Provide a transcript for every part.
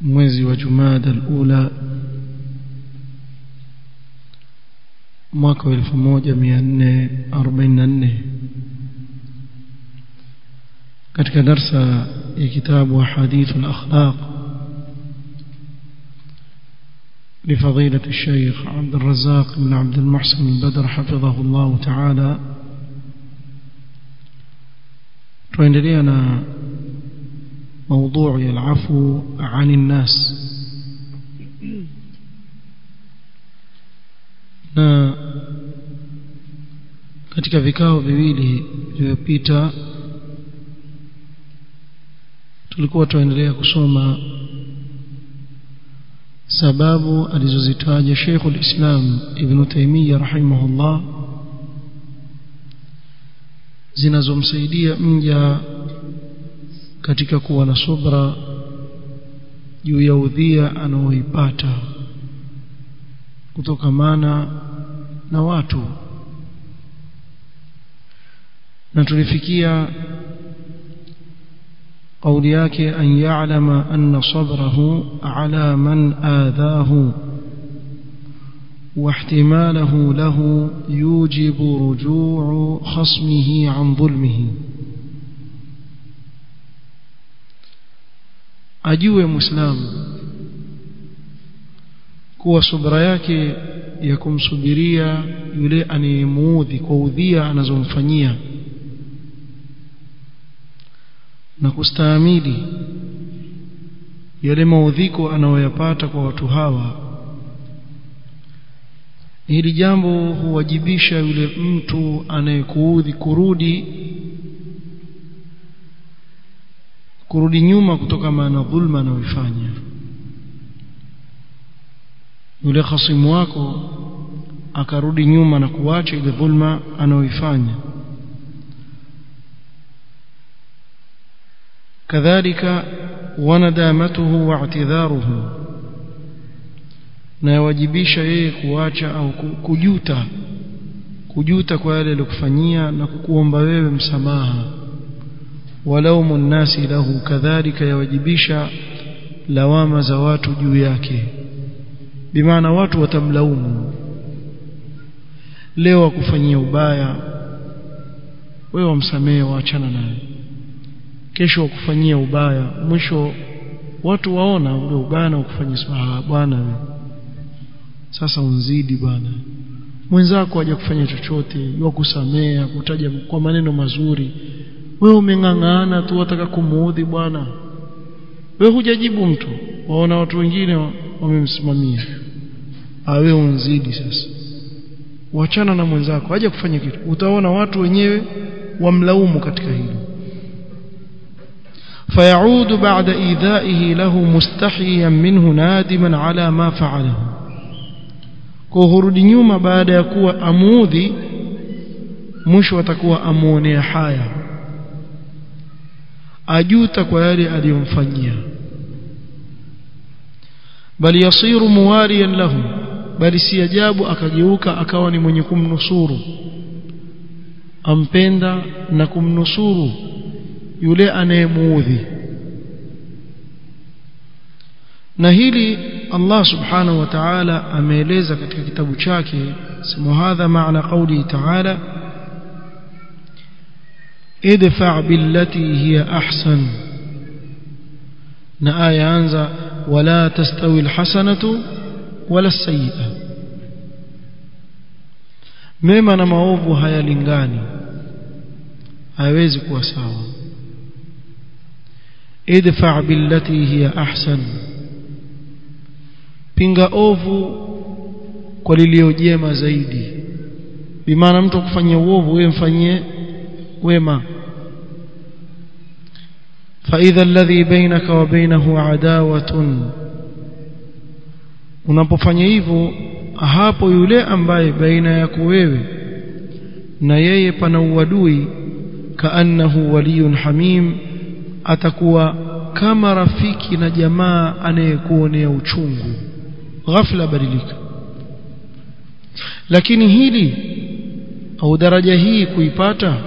mwezi wa jumada alula mwaka wa elfu moja mia nne arobaini na nne katika darsa ya kitabu ahadithu lakhlaq لفضيلة الشيخ عبد الرزاق بن عبد المحسن البدر حفظه الله تعالى tuendelea na موضوع العفو عن الناس na katika vikao viwili vilivyopita tulikuwa tuendelea kusoma sababu alizozitaja Sheikhul Islam Ibn Taymiyyah rahimahullah zinazomsaidia mja katika kuwa na subra juu ya udhia anaoipata kutokamana na watu na tulifikia قول yake أن يعلم أن صبره على من آذاه واحتماله له يوجب رجوع خصمه عن ظلمه ajue muislamu kuwa subra yake ya kumsubiria yule anayemuudhi kwa udhia anazomfanyia na kustahimili yale maudhiko anayoyapata kwa watu hawa. Hili jambo huwajibisha yule mtu anayekuudhi kurudi kurudi nyuma kutoka maana dhulma anayoifanya. Yule khasimu wako akarudi nyuma na kuacha ile dhulma anayoifanya. Kadhalika wanadamatuhu wa'tidharuhu na yawajibisha yeye kuacha au kujuta kujuta kwa yale aliyokufanyia na kukuomba wewe msamaha walaumu nnasi lahu kadhalika yawajibisha lawama za watu juu yake. Bimaana watu watamlaumu leo akufanyia ubaya wewe wamsamehe waachana naye. Kesho wakufanyia ubaya mwisho watu waona ule ubaya na ukufanyia subaha bwana wewe sasa unzidi bwana. Mwenzako haja kufanya chochote wakusamea kutaja kwa maneno mazuri wewe umeng'ang'ana tu wataka kumuudhi bwana wewe hujajibu mtu waona watu wengine wamemsimamia awe unzidi sasa wachana na mwenzako haja kufanya kitu utaona watu wenyewe wamlaumu katika hilo فيعود بعد إيذائه له مستحيا منه نادما على ما فعله kuhurudi nyuma baada ya kuwa amuudhi mwisho atakuwa amuonea haya ajuta kwa yale aliyomfanyia. Bali yasiru muwariyan lahum bali si ajabu akageuka akawa ni mwenye kumnusuru. Ampenda na kumnusuru yule anayemuudhi. Na hili Allah subhanahu wa ta'ala ameeleza katika kitabu chake sema hadha maana qawli ta'ala idfa' billati hiya ahsan na aya anza wala tastawi alhasanatu wala sayyi'a mema na maovu hayalingani hayawezi kuwa sawa idfa' billati hiya ahsan pinga ovu kwa lilio jema zaidi bimaana mtu kufanyia uovu wewe mfanyie wema فإذا الذي بينك وبينه عداوة unapofanya hivyo hapo yule ambaye baina yako wewe na yeye pana uadui kaannahu waliyun hamim atakuwa kama rafiki na jamaa anayekuonea uchungu ghafla badilika lakini hili au daraja hii kuipata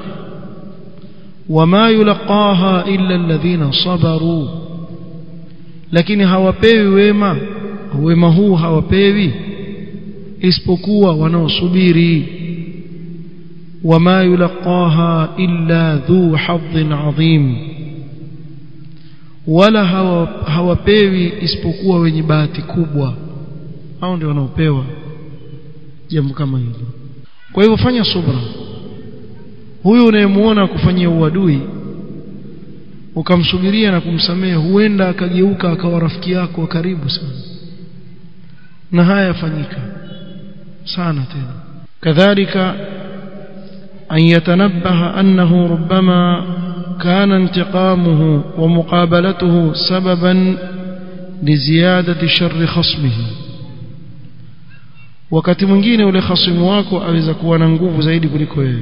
wama yulqaha illa alladhina sabaru lakini hawapewi wema wema huu hawapewi isipokuwa wanaosubiri. wama yulqaha illa dhu hadhin adhim wala hawapewi isipokuwa wenye bahati kubwa. Hao ndio wanaopewa jambo kama hilo kwa hivyo fanya subra huyu unayemuona kufanyia uadui ukamsubiria na kumsamehe huenda akageuka akawa rafiki yako wa karibu sana. Na haya yafanyika sana tena. Kadhalika an yatanabaha annahu rubbama kana intiqamuhu wa muqabalatuhu sababan liziyadati sharri khasmihi. Wakati mwingine ule khasimu wako aweza kuwa na nguvu zaidi kuliko wewe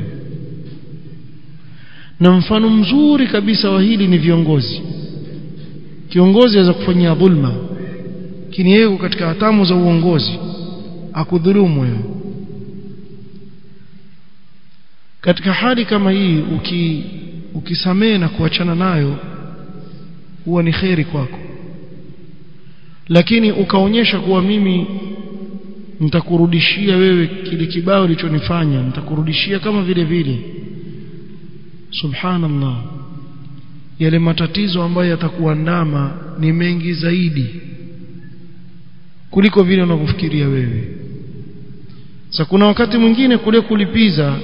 na mfano mzuri kabisa wa hili ni viongozi. Kiongozi aweza kufanyia dhulma lakini yeye katika hatamu za uongozi. Akudhulumu wewe. Katika hali kama hii uki ukisamehe na kuachana nayo huwa ni kheri kwako. Lakini ukaonyesha kuwa mimi nitakurudishia wewe kile kibao ulichonifanya nitakurudishia kama vile vile subhanallah. Yale matatizo ambayo yatakuandama ni mengi zaidi kuliko vile unavyofikiria wewe. Sasa kuna wakati mwingine kule kulipiza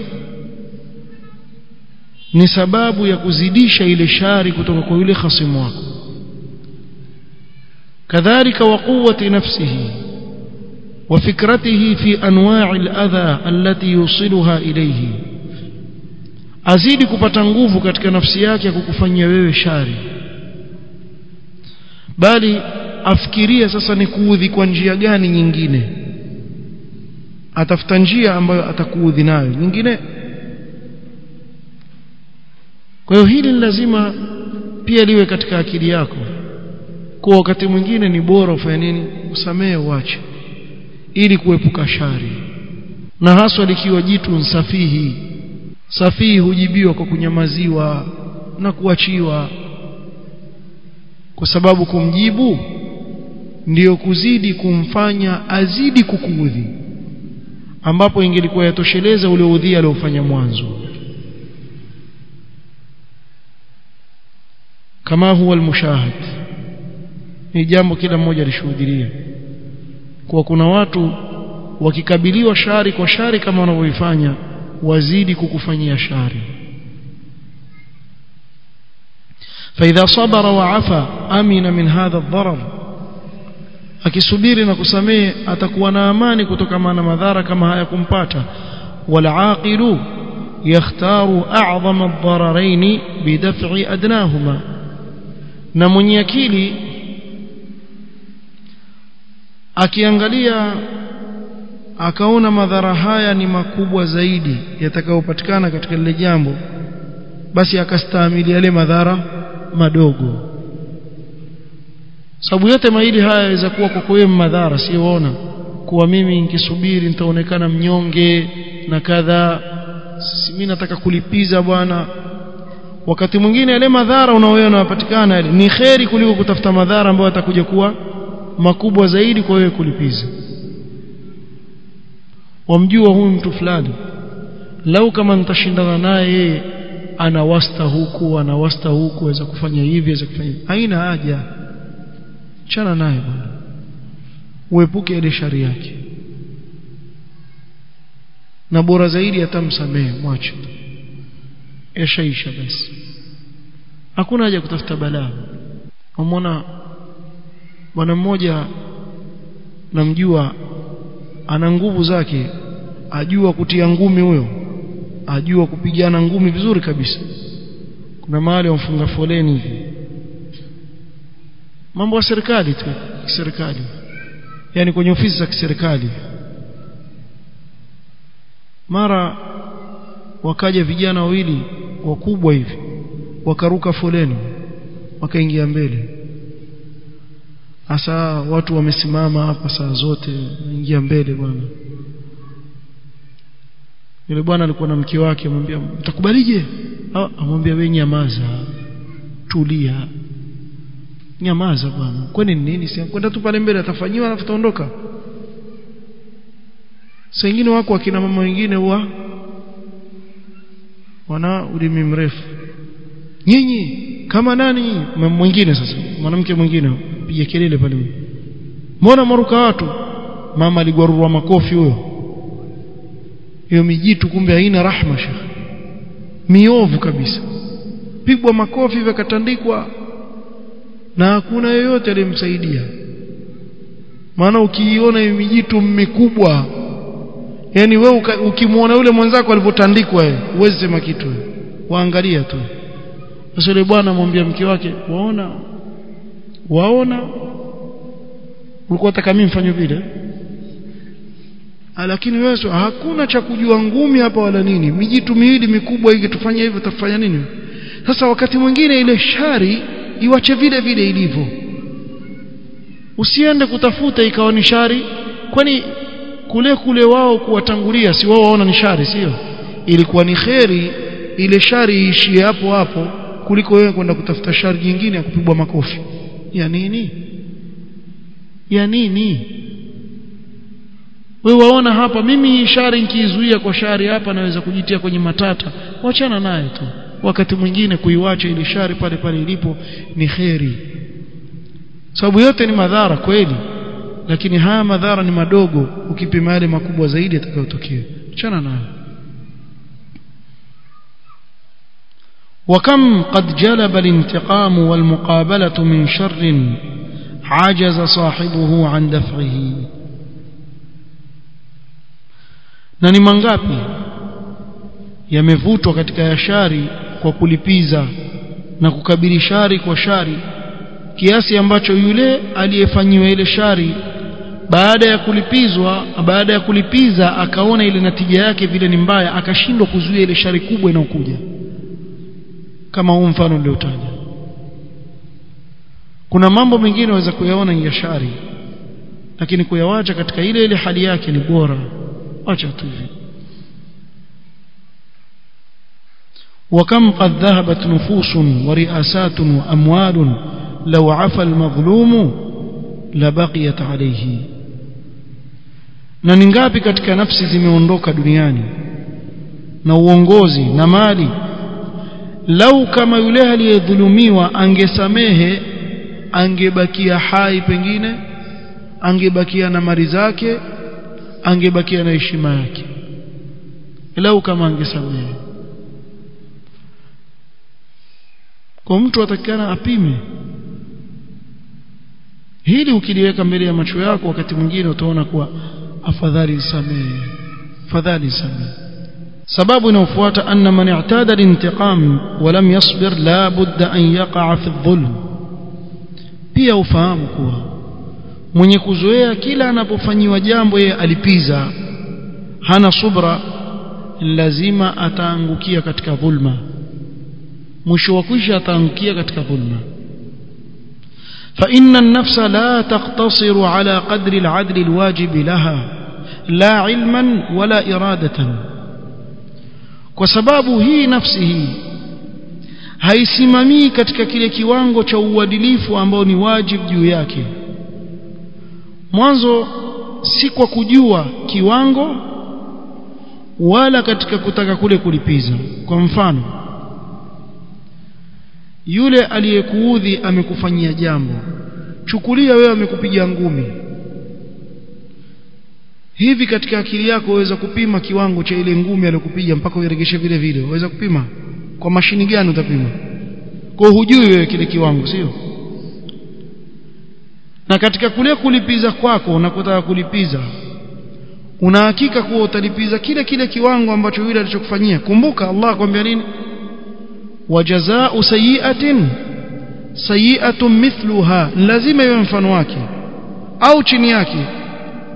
ni sababu ya kuzidisha ile shari kutoka kwa yule khasimu wako. Kadhalika wa quwwati nafsihi wa fikratihi fi anwa'i al-adha allati yusiluha ilayhi azidi kupata nguvu katika nafsi yake ya kukufanyia wewe shari. Bali afikirie sasa ni kuudhi kwa njia gani nyingine. Atafuta njia ambayo atakuudhi nayo nyingine. Kwa hiyo hili lazima pia liwe katika akili yako kwa wakati mwingine ni bora ufanye nini? Usamehe uache ili kuepuka shari. Na haswa likiwa jitu nsafihi safihi hujibiwa kwa kunyamaziwa na kuachiwa. Kwa sababu kumjibu ndiyo kuzidi kumfanya azidi kukuudhi ambapo ingelikuwa yatosheleza ule udhi aliofanya mwanzo. Kama huwa almushahid ni jambo kila mmoja alishuhudia kwa kuna watu wakikabiliwa shari kwa shari kama wanavyoifanya wazidi kukufanyia shari فإذا صبر وعفى أمن من هذا الضرر akisubiri na kusamehe atakuwa na amani kutokana na madhara kama haya kumpata walaqilu yakhtaru a'zama ad-dararain bidaf'i adnahuma na mwenye akili akiangalia akaona madhara haya ni makubwa zaidi yatakayopatikana katika lile jambo basi akastahimili yale madhara madogo. Sababu yote maili haya yaweza kuwa kwa wewe madhara siona kuwa mimi nikisubiri nitaonekana mnyonge na kadha mimi nataka kulipiza bwana. Wakati mwingine yale madhara unaoona yanapatikana ni kheri kuliko kutafuta madhara ambayo atakuja kuwa makubwa zaidi kwa wewe kulipiza wamjua huyu mtu fulani lau kama nitashindana naye yeye ana wasta huku ana wasta huku aweza kufanya hivi aweza kufanya haina haja. Chana naye bwana. Uepuke ile shari yake. Na bora zaidi atamsamehe mwacho yashaisha basi. Hakuna haja kutafuta balaa. Umeona bwana mmoja namjua ana nguvu zake ajua kutia ngumi huyo ajua kupigana ngumi vizuri kabisa. Kuna mahali wamfunga foleni hivi. Mambo ya serikali tu serikali yani kwenye ofisi za kiserikali. Mara wakaja vijana wawili wakubwa hivi wakaruka foleni wakaingia mbele hasa watu wamesimama hapa saa zote ingia mbele bwana. Yule bwana alikuwa na mke wake amwambia mtakubalije? Amwambia wewe nyamaza tulia. Nyamaza bwana kwani ni nini? Si kwenda tu pale mbele atafanyiwa alafu taondoka saa wengine wako akina mama wengine huwa wana ulimi mrefu. Nyinyi kama nani? Mwingine sasa mwanamke mwingine piga kelele pale. Mbona maruka watu? Mama aligwarurwa makofi huyo. Hiyo mijitu kumbe haina rahma shekh miovu kabisa. Pigwa makofi vikatandikwa na hakuna yeyote aliyemsaidia. Maana ukiiona hiyo mijitu mikubwa yani we ukimwona yule mwenzako alivotandikwa yeye uweze sema kitu. Waangalia tu. Sasa yule bwana amwambia mke wake waona waona? Ulikuwa unataka mimi mfanye vile? Lakini wewe hakuna cha kujua ngumi hapa wala nini. Mijitu miwili mikubwa hiki tufanye hivyo tafanya nini? Sasa wakati mwingine ile shari iwache vile vile ilivyo. Usiende kutafuta ikawa ni shari. Kwani kule kule wao kuwatangulia si wao waona ni shari sio? Ilikuwa ni kheri ile shari iishie hapo hapo kuliko wewe kwenda kutafuta shari nyingine ya kupigwa makofi ya nini? Ya nini? Wewe waona hapa mimi shari nikiizuia kwa shari hapa naweza kujitia kwenye matata. Wachana naye tu. Wakati mwingine kuiwacha ile shari pale pale ilipo ni kheri. Sababu yote ni madhara kweli lakini haya madhara ni madogo ukipima yale makubwa zaidi yatakayotokea. Achana nayo وكم قد جلب الانتقام والمقابلة من شر عجز صاحبه عن دفعه na ni mangapi yamevutwa katika ya shari kwa kulipiza na kukabili shari kwa shari kiasi ambacho yule aliyefanyiwa ile shari baada ya kulipizwa baada ya kulipiza akaona ile natija yake vile ni mbaya akashindwa kuzuia ile shari kubwa inayokuja kama huu mfano niliotaja kuna mambo mengine waweza kuyaona ya shari lakini kuyawacha katika ile ile hali yake ni bora acha tu hivi وكم قد ذهبت نفوس ورئاسات وأموال لو عفى المظلوم لبقيت عليه na ni ngapi katika nafsi zimeondoka duniani na uongozi na mali lau kama yule aliyedhulumiwa angesamehe angebakia hai pengine angebakia na mali zake angebakia na heshima yake. Lau kama angesamehe. Kwa mtu atakana apime hili ukiliweka mbele ya macho yako wakati mwingine utaona kuwa afadhali samehe afadhali samehe سبب نفوات أن من اعتاد الانتقام ولم يصبر لا بد أن يقع في الظلم. بي أفهمك من يكزوية كلا نبفني وجامبه ألبيزا هنا صبرا لازم أتانكيا كتك ظلما مشوكش أتانكيا كتك ظلما فإن النفس لا تقتصر على قدر العدل الواجب لها لا علما ولا إرادة kwa sababu hii nafsi hii haisimamii katika kile kiwango cha uadilifu ambao ni wajibu juu yake. Mwanzo si kwa kujua kiwango wala katika kutaka kule kulipiza. Kwa mfano yule aliyekuudhi amekufanyia jambo. Chukulia wewe amekupiga ngumi hivi katika akili yako waweza kupima kiwango cha ile ngumi aliyokupiga mpaka uiregeshe vile vile? Waweza kupima? Kwa mashini gani utapima? Kwa hujui wewe kile kiwango sio? Na katika kule kulipiza kwako na kutaka kulipiza una hakika kuwa utalipiza kile kile kiwango ambacho yule alichokufanyia? Kumbuka Allah akwambia nini? Wajazaa'u sayi'atin sayi'atun mithluha lazima iwe mfano wake au chini yake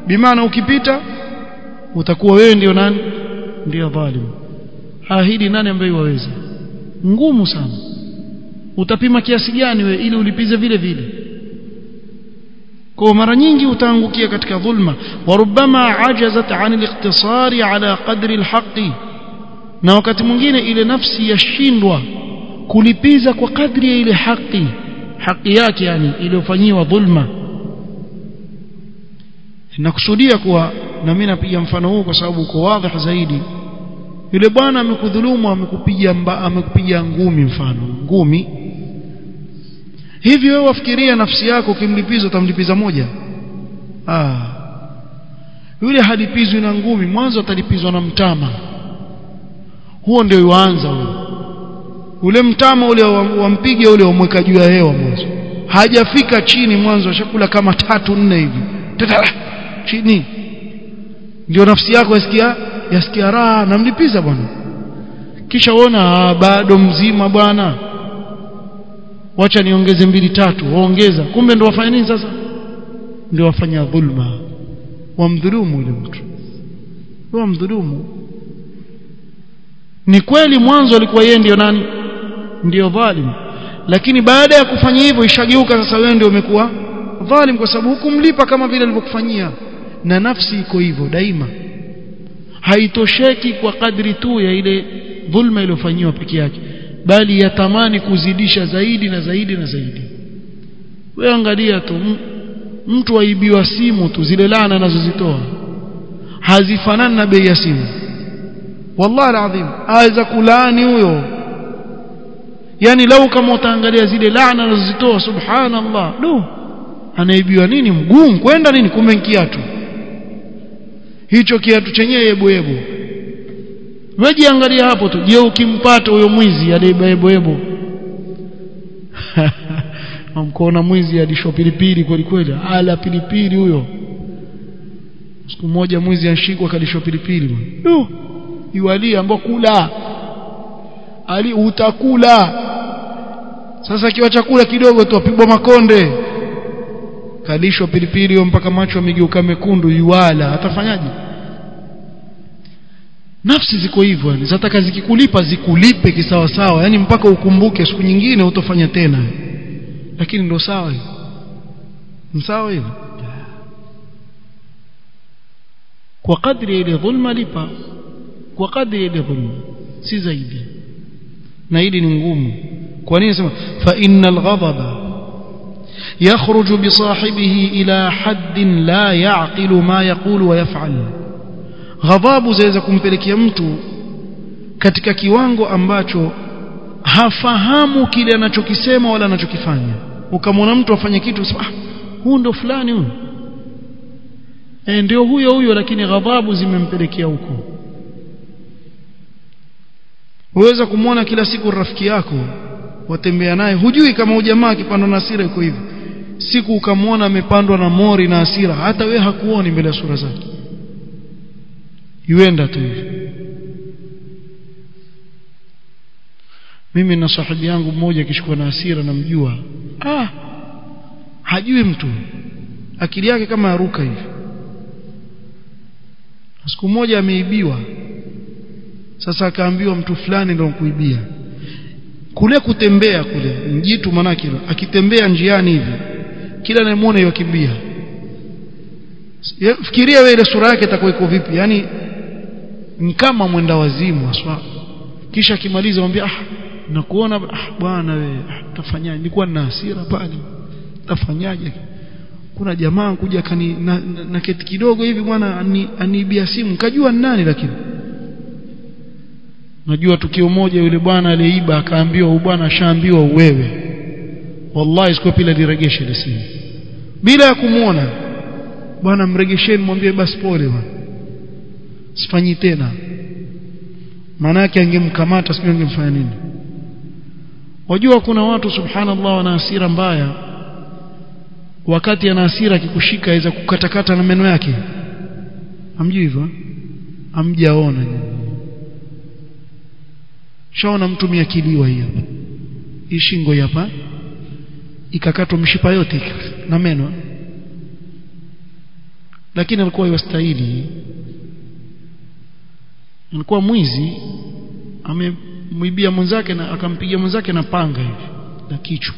bimaana ukipita utakuwa wewe ndio nani? Ndio dhalim ahidi nani ambaye waweza ngumu sana. Utapima kiasi gani we ili ulipize vile vile? Kwa mara nyingi utaangukia katika dhulma. Wa warubama ajazat an al-iqtisari ala qadri al-haqqi. Na wakati mwingine ile nafsi yashindwa kulipiza kwa kadri ya ile haki haki yake yani iliyofanyiwa dhulma nakusudia kuwa na mimi napiga mfano huu kwa sababu uko wazi zaidi. Yule bwana amekudhulumu amekupiga amekupiga ngumi mfano ngumi. Hivi wewe wafikiria nafsi yako ukimlipiza utamlipiza moja? Ah. Yule halipizwi na ngumi mwanzo atalipizwa na mtama. Huo ndio yuanza huo. Ule mtama ule wampige ule wamweka juu ya hewa mwanzo. Hajafika chini mwanzo ashakula kama tatu nne hivi chini. Ndio nafsi yako yasikia yasikia raha namlipiza bwana. Kisha uona bado mzima bwana. Wacha niongeze mbili tatu waongeza. Kumbe ndio wafanya nini sasa? Ndio wafanya dhulma. Wamdhulumu yule mtu. Wamdhulumu. Ni kweli mwanzo alikuwa yeye ndio nani? Ndio dhalim. Lakini baada ya kufanya hivyo ishageuka sasa wewe ndio umekuwa dhalim kwa sababu hukumlipa kama vile alivyokufanyia na nafsi iko hivyo daima. Haitosheki kwa kadri tu ya ile dhulma iliyofanywa peke yake bali yatamani kuzidisha zaidi na zaidi na zaidi. Wewe angalia tu mtu aibiwa simu tu zile lana anazozitoa hazifanani na bei ya simu. Wallahi alazim aweza kulaani huyo. Yani lau kama utaangalia zile laana anazozitoa subhanallah do anaibiwa nini? Mguu kwenda nini? Kumbe kiatu hicho kiatu chenyewe yebo yebo wewe jiangalia hapo tu je ukimpata huyo mwizi adeba yebo yebo amkoona mwizi alishwa pilipili kweli kweli? Ala pilipili huyo. Siku moja mwizi anshikwa kalishwa pilipili iwali ambao kula ali utakula. Sasa kiwa chakula kidogo tu apigwa makonde kalishwa pilipili hiyo mpaka macho amegeuka mekundu yuala. Atafanyaje? Nafsi ziko hivyo yani. Zataka zikikulipa zikulipe kisawasawa. Yani mpaka ukumbuke siku nyingine utofanya tena. Lakini ndo sawa hiyo. Msawa hivyo kwa kadri ile dhulma lipa. Kwa kadri ile dhulma si zaidi. Na hili ni ngumu. Kwa nini nasema? Fa innal ghadaba يخرج بصاحبه إلى حد لا يعقل ما يقول ويفعل غضب zaweza kumpelekea mtu katika kiwango ambacho hafahamu kile anachokisema wala anachokifanya ukamwona mtu afanye kitu ah huu ndo fulani huyu e, ndio huyo huyo lakini ghadhabu zimempelekea huko uweza kumwona kila siku rafiki yako watembea naye hujui kama ujamaa akipandwa na hasira iko hivi siku ukamwona amepandwa na mori na asira hata we hakuoni mbele ya sura zake. Yuenda tu hivi. Mimi na sahibi yangu mmoja akishikwa na hasira namjua. Ah hajui mtu. Akili yake kama aruka hivi. Siku moja ameibiwa. Sasa akaambiwa mtu fulani ndio kuibia. Kule kutembea kule mjitu manake akitembea njiani hivi kila anayemwona yakimbia fikiria wewe ile sura yake itakuwa iko vipi. Yani kama mwenda wazimu aswa kisha akimaliza mwambie ah nakuona ah bwana wewe ah, tafanyaje? Nilikuwa na hasira pale. Tafanyaje? Kuna jamaa kuja kani na, na, na keti kidogo hivi bwana aniibia simu. Kajua ni nani lakini? Najua tukio moja yule bwana aliyeiba akaambiwa bwana ashaambiwa wewe wallahi siku pili aliregesha ile simu. Bila ya kumuona bwana mregesheni mwambie basi pole bwana. Sifanyi tena. Maana yake angemkamata sio angemfanya nini. Wajua kuna watu subhanallah wana hasira mbaya. Wakati ana hasira akikushika aweza kukatakata na meno yake. Hamjui hivyo hamjaona. Shaona mtu miakiliwa hiyo. Hii shingo hapa ikakatwa mshipa yote na meno. Lakini alikuwa yastahili alikuwa mwizi amemwibia mwenzake na akampiga mwenzake na panga hivi na kichwa.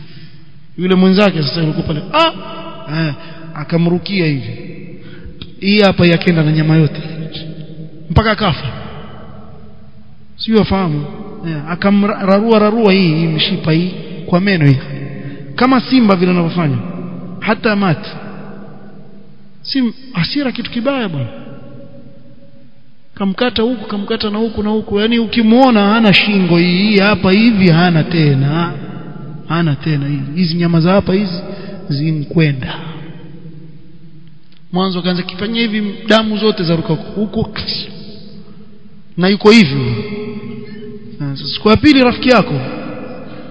Yule mwenzake sasa yuko pale ah! Eh, akamrukia hivi. Hii hapa yakenda na nyama yote. Mpaka kafa sio afahamu. Eh, akamrarua rarua hii, hii mshipa hii kwa meno hii kama simba vile anavyofanya hata mat. Si asira kitu kibaya bwana. Kamkata huku kamkata na huku na huku. Yani ukimwona hana shingo hii hapa hivi hana tena. Hana tena hizi hizi nyama za hapa hizi zinkwenda mwanzo kaanza kifanya hivi damu zote za ruka huko na yuko hivi. Siku ya pili rafiki yako.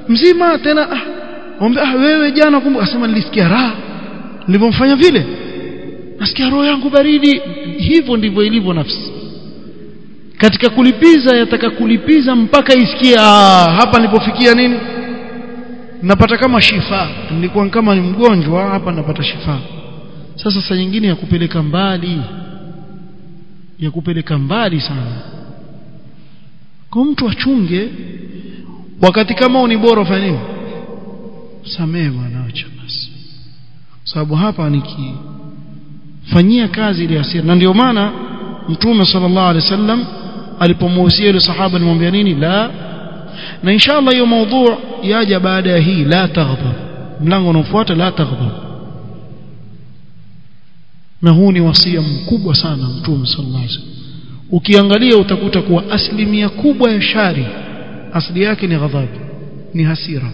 Mzima tena ah, ombe ah, wewe jana kumbuka asema nilisikia raha. Nilipomfanya vile. Nasikia roho yangu baridi. Hivyo ndivyo ilivyo nafsi. Katika kulipiza yataka kulipiza mpaka isikie hapa nilipofikia nini? Napata kama shifa. Nilikuwa kama ni mgonjwa hapa napata shifa. Sasa saa nyingine ya kupeleka mbali ya kupeleka mbali sana. Kwa mtu achunge wakati kama ni bora ufanye nini samee bwana acha basi sababu hapa nikifanyia kazi ile hasira na ndio maana mtume sallallahu alaihi wasallam alipomuhusia yule sahaba alimwambia nini? La. Na inshallah hiyo maudhu yaja baada ya hii la taghdab mlango unaofuata la taghdab na huu ni wasia mkubwa sana mtume sallallahu alaihi wasallam. Ukiangalia utakuta kuwa asilimia kubwa ya shari asili yake ni ghadhabu ni hasira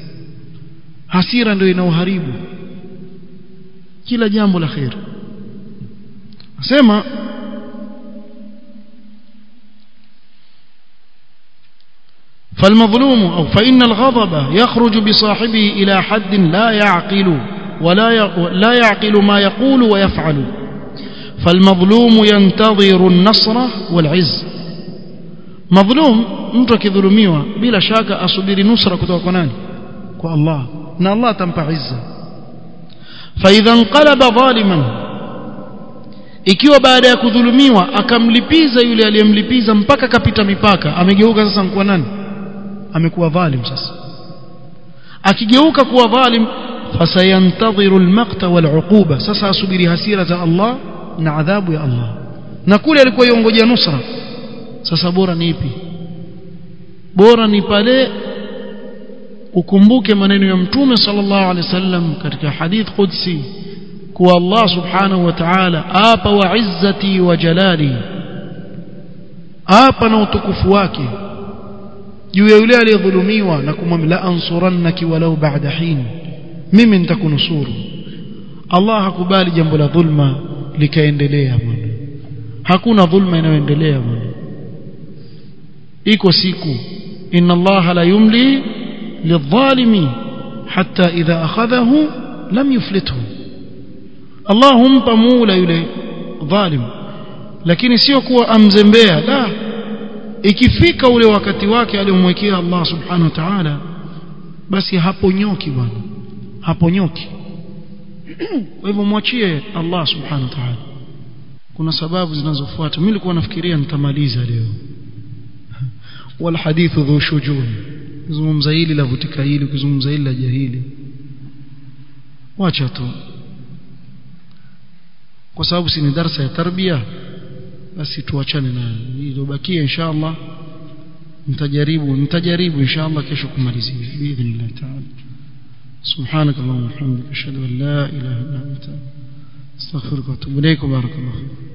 hasira ndio inauharibu. Kila jambo la khair nasema فالمظلوم أو فإن الغضب يخرج بصاحبه إلى حد لا يعقل ولا لا يعقل ما يقول ويفعل فالمظلوم ينتظر النصر والعز مظلوم متى كظلميوا بلا شك أصبر نصرة كتوكناني كالله كو na Allah atampa izza فاذا انقلب ظالما ikiwa baada ya kudhulumiwa akamlipiza yule aliyemlipiza mpaka kapita mipaka amegeuka sasa kwa nani amekuwa dhalim sasa akigeuka kuwa dhalim fasayantadhiru almaqta waluquba sasa asubiri hasira za Allah na adhabu ya Allah na kule alikuwa yongojea nusra sasa bora ni ipi bora ni pale ukumbuke maneno ya mtume sallallahu alaihi wasallam katika hadith qudsi kuwa Allah subhanahu wa ta'ala apa wa izzati wa jalali apa na utukufu wake juu ya yule aliyedhulumiwa na kumwambia ansurannaki walau ba'da hin mimi nitakunusuru Allah hakubali jambo la dhulma likaendelea bwana hakuna dhulma inayoendelea bwana iko siku inna Allah la yumli للظالم حتى إذا أخذه لم يفلته. اللهم طمولا يلي ظالم. لكن سيوكو أم بيا لا. إكفيك أولي وكتواك ألي الله سبحانه وتعالى. بس هابو نيوكي بان هابو نيوكي. ويبو الله سبحانه وتعالى. كنا سباب زنزفوات. ملك ونفكرين تماليزة اليوم والحديث ذو شجون. kuzungumza hili la vutika hili kuzungumza hili la jahili wacha tu kwa sababu si ni darasa ya tarbia basi tuachane nayo iliyobakia inshallah nitajaribu nitajaribu inshallah kesho kumalizia باذن ta'ala سبحانك اللهم وبحمدك اشهد ان لا اله الا انت استغفرك واتوب اليك وبارك الله فيك